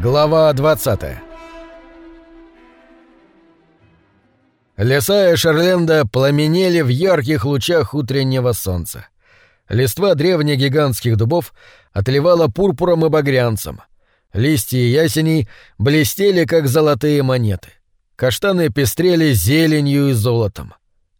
Глава 20 Леса Эшерленда пламенели в ярких лучах утреннего солнца. Листва древних гигантских дубов отливала пурпуром и багрянцем. Листья ясеней блестели, как золотые монеты. Каштаны пестрели зеленью и золотом.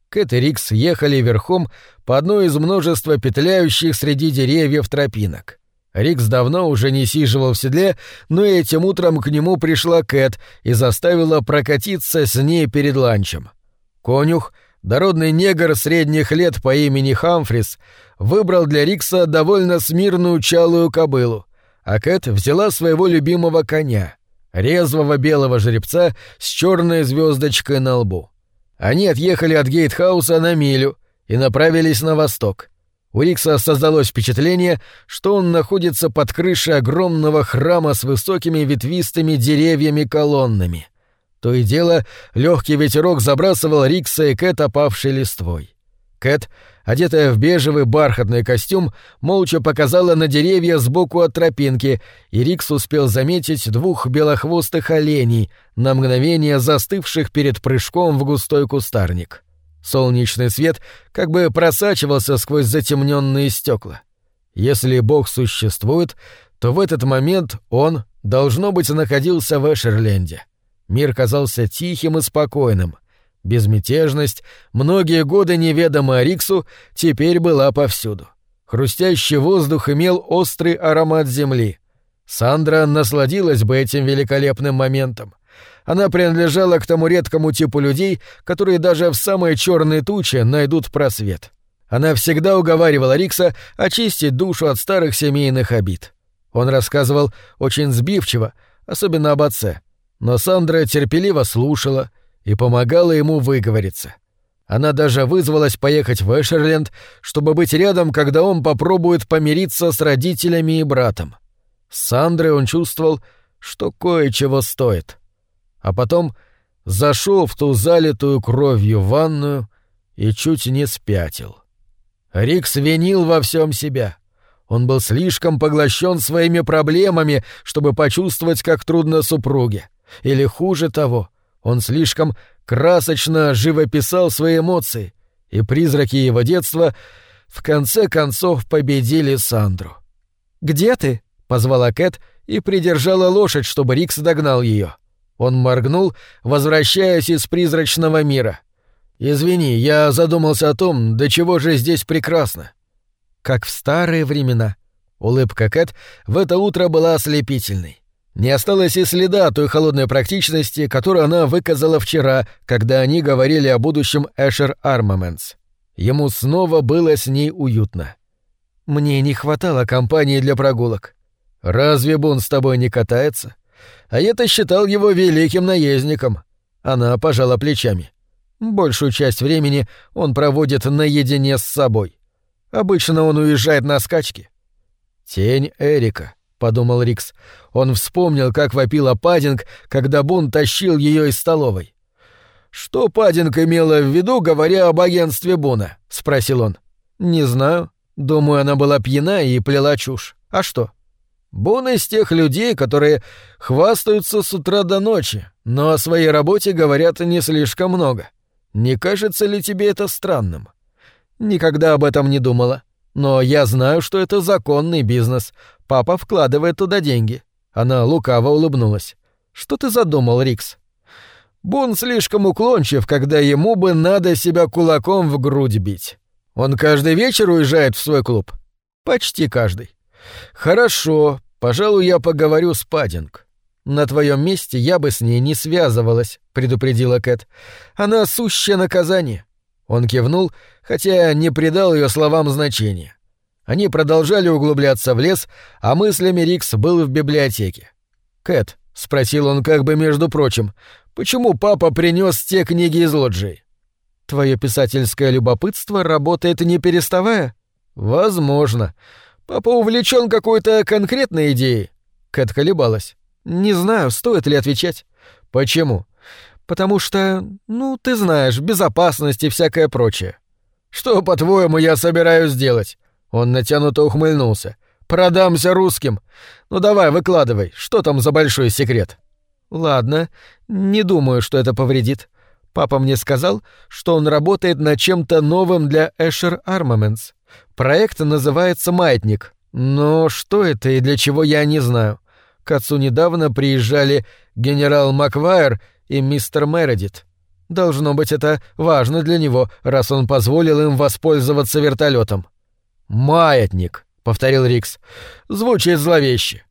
Кэт и Рикс ехали верхом по одной из множества петляющих среди деревьев тропинок. Рикс давно уже не сиживал в седле, но этим утром к нему пришла Кэт и заставила прокатиться с ней перед ланчем. Конюх, дородный негр средних лет по имени Хамфрис, выбрал для Рикса довольно смирную чалую кобылу, а Кэт взяла своего любимого коня, резвого белого жеребца с черной звездочкой на лбу. Они отъехали от гейтхауса на милю и направились на восток — у Рикса создалось впечатление, что он находится под крышей огромного храма с высокими ветвистыми деревьями-колоннами. То и дело, легкий ветерок забрасывал Рикса и Кэт опавшей листвой. Кэт, одетая в бежевый бархатный костюм, молча показала на деревья сбоку от тропинки, и Рикс успел заметить двух белохвостых оленей, на мгновение застывших перед прыжком в густой кустарник. — Солнечный свет как бы просачивался сквозь затемненные стекла. Если Бог существует, то в этот момент он, должно быть, находился в Эшерленде. Мир казался тихим и спокойным. Безмятежность, многие годы неведомая Риксу, теперь была повсюду. Хрустящий воздух имел острый аромат земли. Сандра насладилась бы этим великолепным моментом. Она принадлежала к тому редкому типу людей, которые даже в самые черные тучи найдут просвет. Она всегда уговаривала Рикса очистить душу от старых семейных обид. Он рассказывал очень сбивчиво, особенно об отце. Но Сандра терпеливо слушала и помогала ему выговориться. Она даже вызвалась поехать в Эшерленд, чтобы быть рядом, когда он попробует помириться с родителями и братом. С Сандрой он чувствовал, что кое-чего стоит а потом зашел в ту залитую кровью ванную и чуть не спятил. Рик свинил во всем себя. Он был слишком поглощен своими проблемами, чтобы почувствовать, как трудно супруге. Или хуже того, он слишком красочно живописал свои эмоции, и призраки его детства в конце концов победили Сандру. «Где ты?» — позвала Кэт и придержала лошадь, чтобы Рикс догнал ее. Он моргнул, возвращаясь из призрачного мира. «Извини, я задумался о том, до чего же здесь прекрасно». «Как в старые времена». Улыбка Кэт в это утро была ослепительной. Не осталось и следа той холодной практичности, которую она выказала вчера, когда они говорили о будущем Эшер Армаментс. Ему снова было с ней уютно. «Мне не хватало компании для прогулок». «Разве Бун с тобой не катается?» А я-то считал его великим наездником. Она пожала плечами. Большую часть времени он проводит наедине с собой. Обычно он уезжает на скачки. «Тень Эрика», — подумал Рикс. Он вспомнил, как вопила Паддинг, когда Бун тащил ее из столовой. «Что Паддинг имела в виду, говоря об агентстве Буна?» — спросил он. «Не знаю. Думаю, она была пьяна и плела чушь. А что?» Бон из тех людей, которые хвастаются с утра до ночи, но о своей работе говорят не слишком много. Не кажется ли тебе это странным? Никогда об этом не думала. Но я знаю, что это законный бизнес. Папа вкладывает туда деньги. Она лукаво улыбнулась. Что ты задумал, Рикс? Бун слишком уклончив, когда ему бы надо себя кулаком в грудь бить. Он каждый вечер уезжает в свой клуб. Почти каждый. «Хорошо, пожалуй, я поговорю с Паддинг. На твоем месте я бы с ней не связывалась», — предупредила Кэт. «Она сущее наказание». Он кивнул, хотя не придал ее словам значения. Они продолжали углубляться в лес, а мыслями Рикс был в библиотеке. «Кэт», — спросил он как бы между прочим, — «почему папа принес те книги из лоджии?» «Твое писательское любопытство работает не переставая?» «Возможно. Папа увлечен какой-то конкретной идеей. Кэт колебалась. Не знаю, стоит ли отвечать. Почему? Потому что, ну, ты знаешь, безопасность и всякое прочее. Что, по-твоему, я собираюсь сделать? Он натянуто ухмыльнулся. продамся русским. Ну давай, выкладывай, что там за большой секрет?» «Ладно, не думаю, что это повредит. Папа мне сказал, что он работает над чем-то новым для Эшер Armaments. Проект называется «Маятник». Но что это и для чего, я не знаю. К отцу недавно приезжали генерал Маквайр и мистер Мередит. Должно быть, это важно для него, раз он позволил им воспользоваться вертолетом. «Маятник», — повторил Рикс. «Звучит зловеще.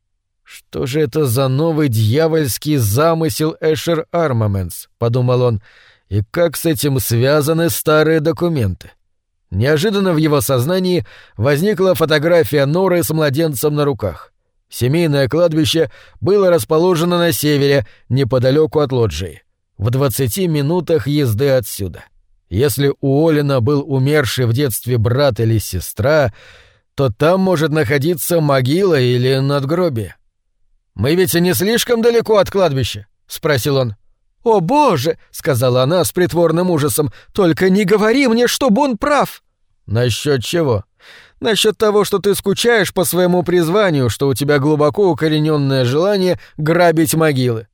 «Что же это за новый дьявольский замысел Эшер Армаментс?» — подумал он. «И как с этим связаны старые документы?» Неожиданно в его сознании возникла фотография Норы с младенцем на руках. Семейное кладбище было расположено на севере, неподалеку от лоджии, в двадцати минутах езды отсюда. Если у Олина был умерший в детстве брат или сестра, то там может находиться могила или надгробие. «Мы ведь не слишком далеко от кладбища?» — спросил он. «О, боже!» — сказала она с притворным ужасом. «Только не говори мне, чтобы он прав!» «Насчет чего?» «Насчет того, что ты скучаешь по своему призванию, что у тебя глубоко укорененное желание грабить могилы».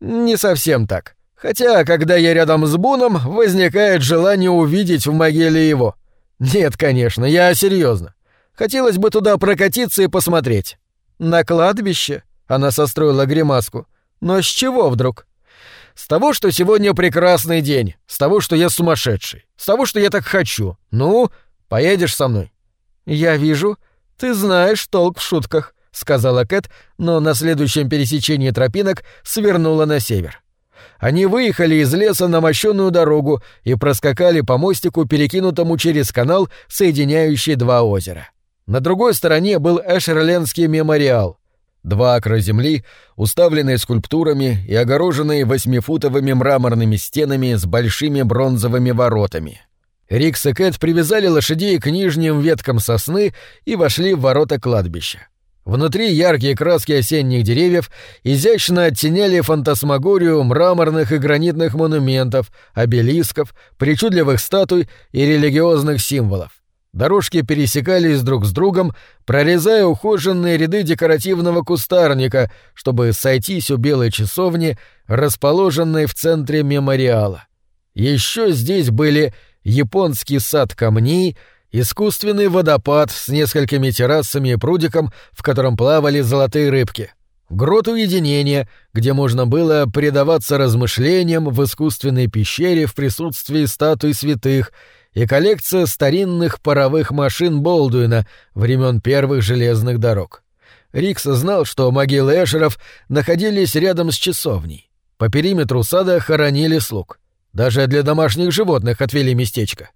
«Не совсем так. Хотя, когда я рядом с Буном, возникает желание увидеть в могиле его. Нет, конечно, я серьезно. Хотелось бы туда прокатиться и посмотреть». «На кладбище?» Она состроила гримаску. «Но с чего вдруг?» «С того, что сегодня прекрасный день, с того, что я сумасшедший, с того, что я так хочу. Ну, поедешь со мной?» «Я вижу, ты знаешь толк в шутках», — сказала Кэт, но на следующем пересечении тропинок свернула на север. Они выехали из леса на мощенную дорогу и проскакали по мостику, перекинутому через канал, соединяющий два озера. На другой стороне был Эшерлендский мемориал — Два акра земли, уставленные скульптурами и огороженные восьмифутовыми мраморными стенами с большими бронзовыми воротами. Рикс и Кэт привязали лошадей к нижним веткам сосны и вошли в ворота кладбища. Внутри яркие краски осенних деревьев изящно оттеняли фантасмагорию мраморных и гранитных монументов, обелисков, причудливых статуй и религиозных символов. Дорожки пересекались друг с другом, прорезая ухоженные ряды декоративного кустарника, чтобы сойтись у белой часовни, расположенной в центре мемориала. Еще здесь были японский сад камней, искусственный водопад с несколькими террасами и прудиком, в котором плавали золотые рыбки, грот уединения, где можно было предаваться размышлениям в искусственной пещере в присутствии статуй святых — и коллекция старинных паровых машин Болдуина времен первых железных дорог. Рикс знал, что могилы Эшеров находились рядом с часовней. По периметру сада хоронили слуг. Даже для домашних животных отвели местечко.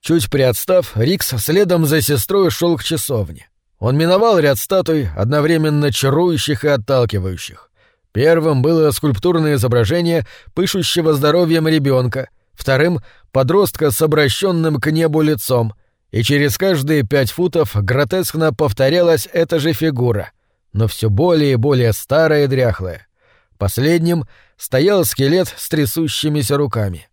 Чуть приотстав, Рикс следом за сестрой шел к часовне. Он миновал ряд статуй, одновременно чарующих и отталкивающих. Первым было скульптурное изображение пышущего здоровьем ребенка — вторым — подростка с обращенным к небу лицом, и через каждые пять футов гротескно повторялась эта же фигура, но все более и более старая и дряхлая. Последним стоял скелет с трясущимися руками.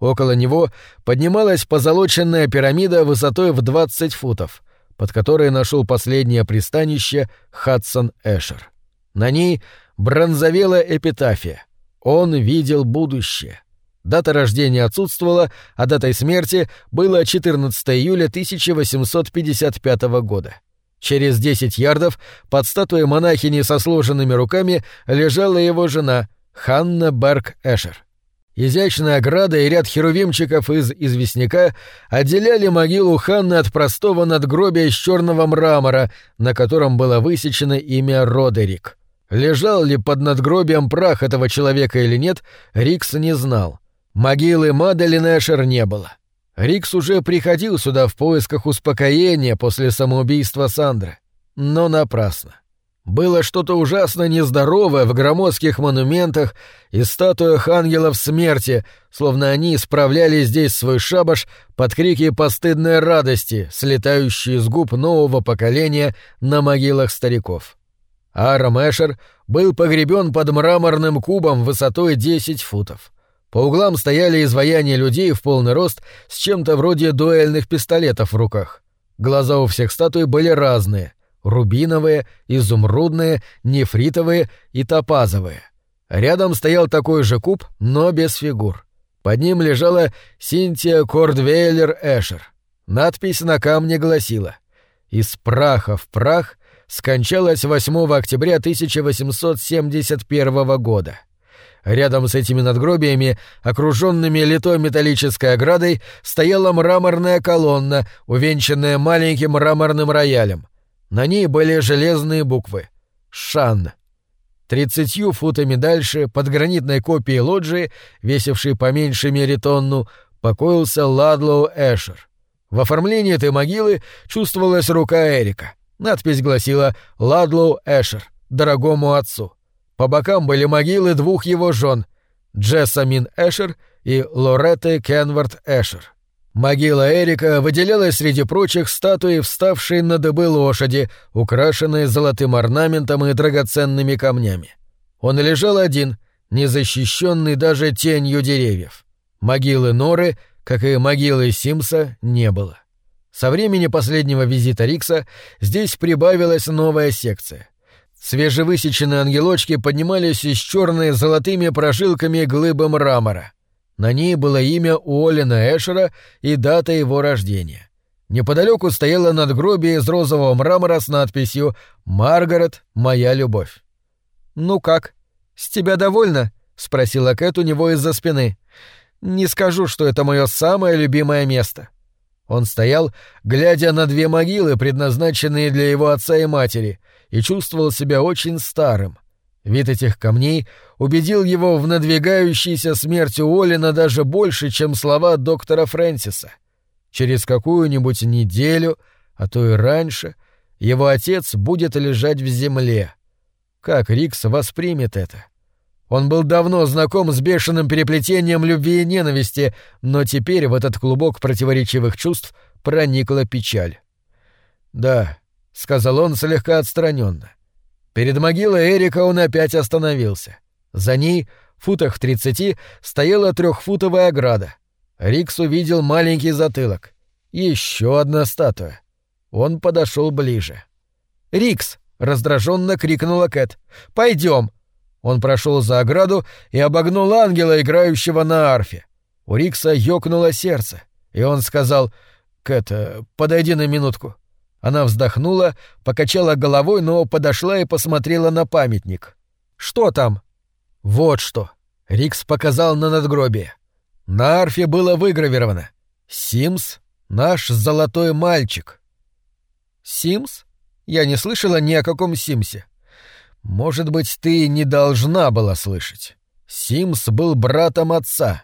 Около него поднималась позолоченная пирамида высотой в 20 футов, под которой нашел последнее пристанище Хадсон Эшер. На ней бронзовела эпитафия. Он видел будущее. Дата рождения отсутствовала, а датой смерти было 14 июля 1855 года. Через 10 ярдов под статуей монахини со сложенными руками лежала его жена Ханна Берг Эшер. Изящная ограда и ряд херувимчиков из известняка отделяли могилу Ханны от простого надгробия из черного мрамора, на котором было высечено имя Родерик. Лежал ли под надгробием прах этого человека или нет, Рикс не знал. Могилы Маделин Эшер не было. Рикс уже приходил сюда в поисках успокоения после самоубийства Сандры. Но напрасно. Было что-то ужасно нездоровое в громоздких монументах и статуях ангелов смерти, словно они справляли здесь свой шабаш под крики постыдной радости, слетающие с губ нового поколения на могилах стариков. Арам Эшер был погребен под мраморным кубом высотой 10 футов. По углам стояли изваяния людей в полный рост с чем-то вроде дуэльных пистолетов в руках. Глаза у всех статуй были разные. — рубиновые, изумрудные, нефритовые и топазовые. Рядом стоял такой же куб, но без фигур. Под ним лежала Синтия Кордвейлер Эшер. Надпись на камне гласила «Из праха в прах скончалась 8 октября 1871 года». Рядом с этими надгробиями, окруженными литой металлической оградой, стояла мраморная колонна, увенчанная маленьким мраморным роялем. На ней были железные буквы «Шан». Тридцатью футами дальше, под гранитной копией лоджии, весившей по меньшей мере тонну, покоился Ладлоу Эшер. В оформлении этой могилы чувствовалась рука Эрика. Надпись гласила «Ладлоу Эшер, дорогому отцу». По бокам были могилы двух его жен — Джессамин Эшер и Лоретты Кенвард Эшер. Могила Эрика выделялась среди прочих статуей вставшей на дыбы лошади, украшенной золотым орнаментом и драгоценными камнями. Он лежал один, незащищенный даже тенью деревьев. Могилы Норы, как и могилы Симса, не было. Со времени последнего визита Рикса здесь прибавилась новая секция. Свежевысеченные ангелочки поднимались из черной золотыми прожилками глыбы мрамора — на ней было имя Уоллена Эшера и дата его рождения. Неподалеку стояло надгробие из розового мрамора с надписью «Маргарет, моя любовь». «Ну как, с тебя довольно?» — спросила Кэт у него из-за спины. «Не скажу, что это мое самое любимое место». Он стоял, глядя на две могилы, предназначенные для его отца и матери, и чувствовал себя очень старым — Вид этих камней убедил его в надвигающейся смерти Уоллина даже больше, чем слова доктора Фрэнсиса. Через какую-нибудь неделю, а то и раньше, его отец будет лежать в земле. Как Рикс воспримет это? Он был давно знаком с бешеным переплетением любви и ненависти, но теперь в этот клубок противоречивых чувств проникла печаль. «Да», — сказал он слегка отстраненно. Перед могилой Эрика он опять остановился. За ней, футах в тридцати, стояла трехфутовая ограда. Рикс увидел маленький затылок. Еще одна статуя. Он подошел ближе. «Рикс!» — раздраженно крикнула Кэт. «Пойдем!» Он прошел за ограду и обогнул ангела, играющего на арфе. У Рикса ёкнуло сердце, и он сказал «Кэт, э, подойди на минутку». Она вздохнула, покачала головой, но подошла и посмотрела на памятник. «Что там?» «Вот что!» — Рикс показал на надгробие. На арфе было выгравировано. «Симс — наш золотой мальчик». «Симс? Я не слышала ни о каком Симсе». «Может быть, ты не должна была слышать. Симс был братом отца.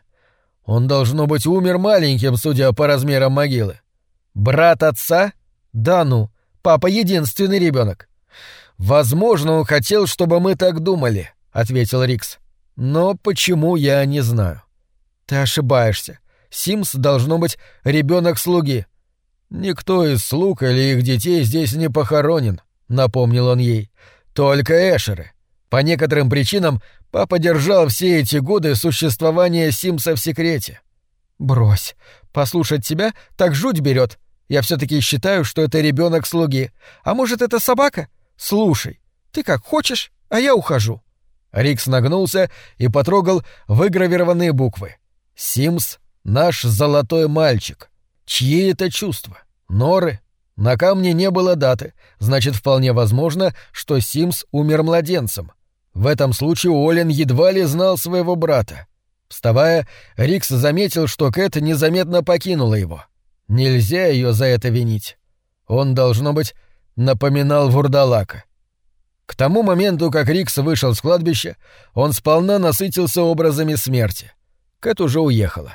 Он, должно быть, умер маленьким, судя по размерам могилы». «Брат отца?» Да ну, папа единственный ребенок. Возможно, он хотел, чтобы мы так думали, ответил Рикс. Но почему я не знаю. Ты ошибаешься. Симс должно быть ребенок слуги. Никто из слуг или их детей здесь не похоронен, напомнил он ей. Только Эшеры. По некоторым причинам папа держал все эти годы существования Симса в секрете. Брось, послушать тебя так жуть берет, я все-таки считаю, что это ребенок слуги. А может, это собака? Слушай, ты как хочешь, а я ухожу. Рикс нагнулся и потрогал выгравированные буквы. «Симс — наш золотой мальчик». Чьи это чувства? Норы? На камне не было даты, значит, вполне возможно, что Симс умер младенцем. В этом случае Уоллен едва ли знал своего брата. Вставая, Рикс заметил, что Кэт незаметно покинула его. — Нельзя ее за это винить. Он, должно быть, напоминал вурдалака. К тому моменту, как Рикс вышел с кладбища, он сполна насытился образами смерти. Кэт уже уехала.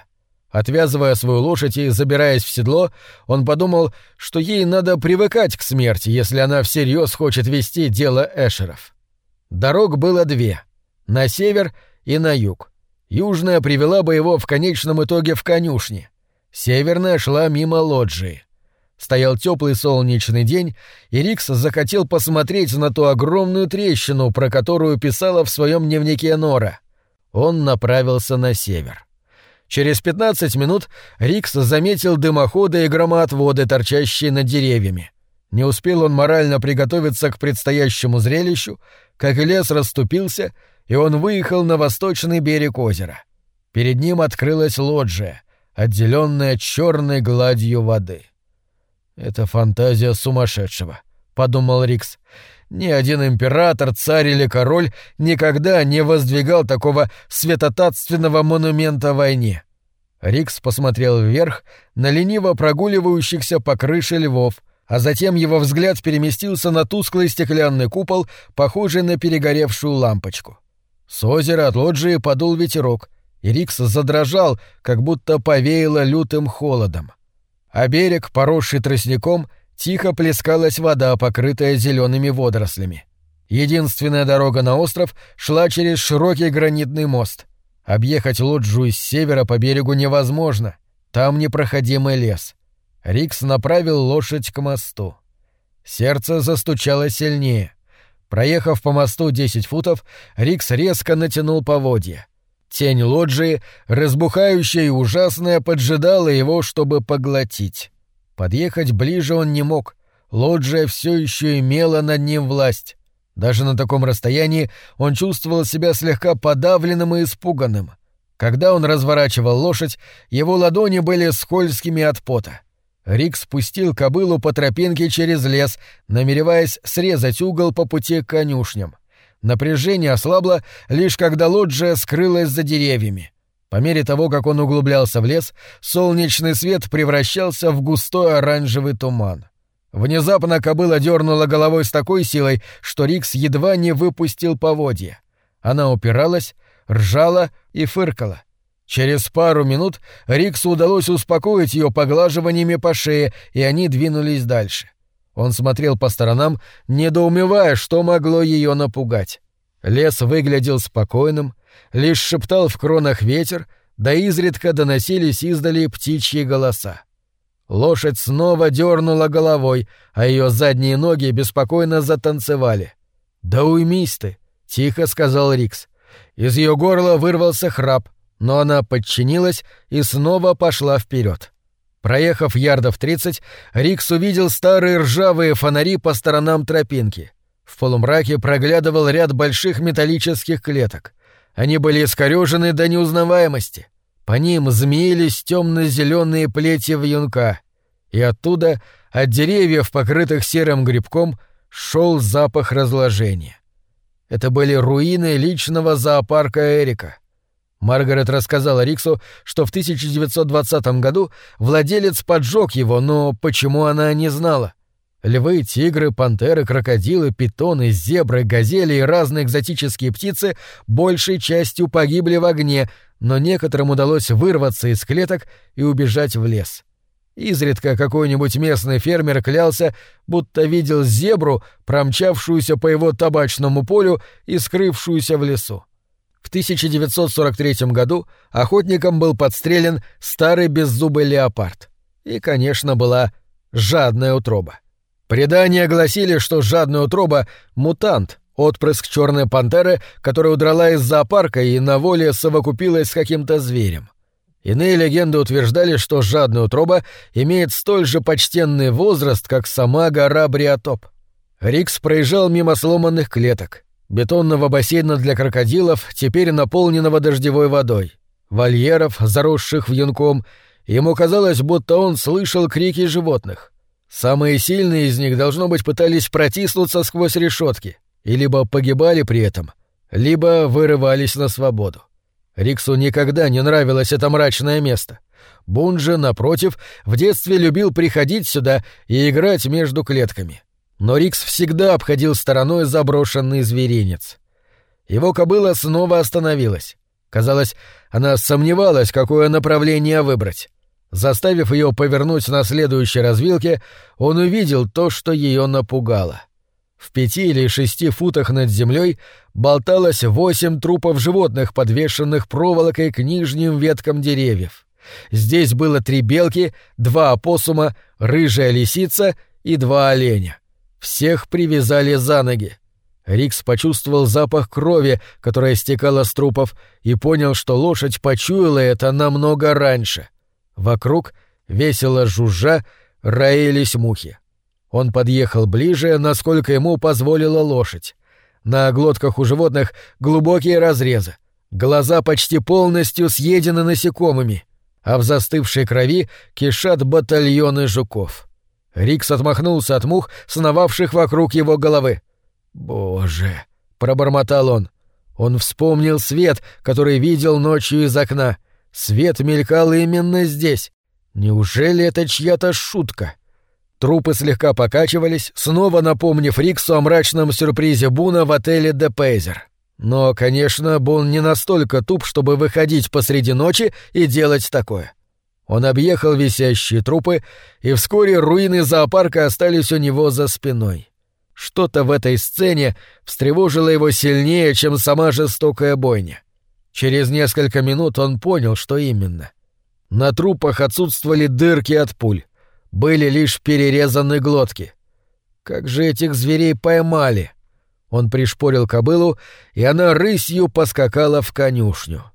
Отвязывая свою лошадь и забираясь в седло, он подумал, что ей надо привыкать к смерти, если она всерьез хочет вести дело Эшеров. Дорог было две — на север и на юг. Южная привела бы его в конечном итоге в конюшни, Северная шла мимо лоджии. Стоял теплый солнечный день, и Рикс захотел посмотреть на ту огромную трещину, про которую писала в своем дневнике Нора. Он направился на север. Через 15 минут Рикс заметил дымоходы и громоотводы, торчащие над деревьями. Не успел он морально приготовиться к предстоящему зрелищу, как лес расступился, и он выехал на восточный берег озера. Перед ним открылась лоджия, отделенная черной гладью воды. «Это фантазия сумасшедшего», — подумал Рикс. «Ни один император, царь или король никогда не воздвигал такого святотатственного монумента войне». Рикс посмотрел вверх на лениво прогуливающихся по крыше львов, а затем его взгляд переместился на тусклый стеклянный купол, похожий на перегоревшую лампочку. С озера от лоджии подул ветерок, и Рикс задрожал, как будто повеяло лютым холодом. А берег, поросший тростником, тихо плескалась вода, покрытая зелеными водорослями. Единственная дорога на остров шла через широкий гранитный мост. Объехать лоджию с севера по берегу невозможно. Там непроходимый лес. Рикс направил лошадь к мосту. Сердце застучало сильнее. Проехав по мосту 10 футов, Рикс резко натянул поводья. Тень лоджии, разбухающая и ужасная, поджидала его, чтобы поглотить. Подъехать ближе он не мог. Лоджия все еще имела над ним власть. Даже на таком расстоянии он чувствовал себя слегка подавленным и испуганным. Когда он разворачивал лошадь, его ладони были скользкими от пота. Рик спустил кобылу по тропинке через лес, намереваясь срезать угол по пути к конюшням. Напряжение ослабло, лишь когда лоджия скрылась за деревьями. По мере того, как он углублялся в лес, солнечный свет превращался в густой оранжевый туман. Внезапно кобыла дернула головой с такой силой, что Рикс едва не выпустил поводья. Она упиралась, ржала и фыркала. Через пару минут Риксу удалось успокоить ее поглаживаниями по шее, и они двинулись дальше. Он смотрел по сторонам, недоумевая, что могло ее напугать. Лес выглядел спокойным, лишь шептал в кронах ветер, да изредка доносились издали птичьи голоса. Лошадь снова дернула головой, а ее задние ноги беспокойно затанцевали. «Да уймись ты!» — тихо сказал Рикс. Из ее горла вырвался храп, но она подчинилась и снова пошла вперед. Проехав ярдов тридцать, Рикс увидел старые ржавые фонари по сторонам тропинки. В полумраке проглядывал ряд больших металлических клеток. Они были искорежены до неузнаваемости. По ним змеились темно-зеленые плети вьюнка. И оттуда, от деревьев, покрытых серым грибком, шел запах разложения. Это были руины личного зоопарка Эрика. Маргарет рассказала Риксу, что в 1920 году владелец поджег его, но почему она не знала? Львы, тигры, пантеры, крокодилы, питоны, зебры, газели и разные экзотические птицы большей частью погибли в огне, но некоторым удалось вырваться из клеток и убежать в лес. Изредка какой-нибудь местный фермер клялся, будто видел зебру, промчавшуюся по его табачному полю и скрывшуюся в лесу. В 1943 году охотником был подстрелен старый беззубый леопард. И, конечно, была жадная утроба. Предания гласили, что жадная утроба — мутант, отпрыск черной пантеры, которая удрала из зоопарка и на воле совокупилась с каким-то зверем. Иные легенды утверждали, что жадная утроба имеет столь же почтенный возраст, как сама гора Бриотоп. Рикс проезжал мимо сломанных клеток, бетонного бассейна для крокодилов, теперь наполненного дождевой водой, вольеров, заросших вьюнком, ему казалось, будто он слышал крики животных. Самые сильные из них, должно быть, пытались протиснуться сквозь решетки, и либо погибали при этом, либо вырывались на свободу. Риксу никогда не нравилось это мрачное место. Бунджи, напротив, в детстве любил приходить сюда и играть между клетками но Рикс всегда обходил стороной заброшенный зверинец. Его кобыла снова остановилась. Казалось, она сомневалась, какое направление выбрать. Заставив ее повернуть на следующей развилке, он увидел то, что ее напугало. В пяти или шести футах над землей болталось восемь трупов животных, подвешенных проволокой к нижним веткам деревьев. Здесь было три белки, два опоссума, рыжая лисица и два оленя. Всех привязали за ноги. Рикс почувствовал запах крови, которая стекала с трупов, и понял, что лошадь почуяла это намного раньше. Вокруг, весело жужжа, роились мухи. Он подъехал ближе, насколько ему позволила лошадь. На глотках у животных глубокие разрезы. Глаза почти полностью съедены насекомыми, а в застывшей крови кишат батальоны жуков. Рикс отмахнулся от мух, сновавших вокруг его головы. «Боже!» — пробормотал он. Он вспомнил свет, который видел ночью из окна. Свет мелькал именно здесь. Неужели это чья-то шутка? Трупы слегка покачивались, снова напомнив Риксу о мрачном сюрпризе Буна в отеле «Де Пейзер». Но, конечно, Бун не настолько туп, чтобы выходить посреди ночи и делать такое. Он объехал висящие трупы, и вскоре руины зоопарка остались у него за спиной. Что-то в этой сцене встревожило его сильнее, чем сама жестокая бойня. Через несколько минут он понял, что именно. На трупах отсутствовали дырки от пуль. Были лишь перерезаны глотки. Как же этих зверей поймали? Он пришпорил кобылу, и она рысью поскакала в конюшню.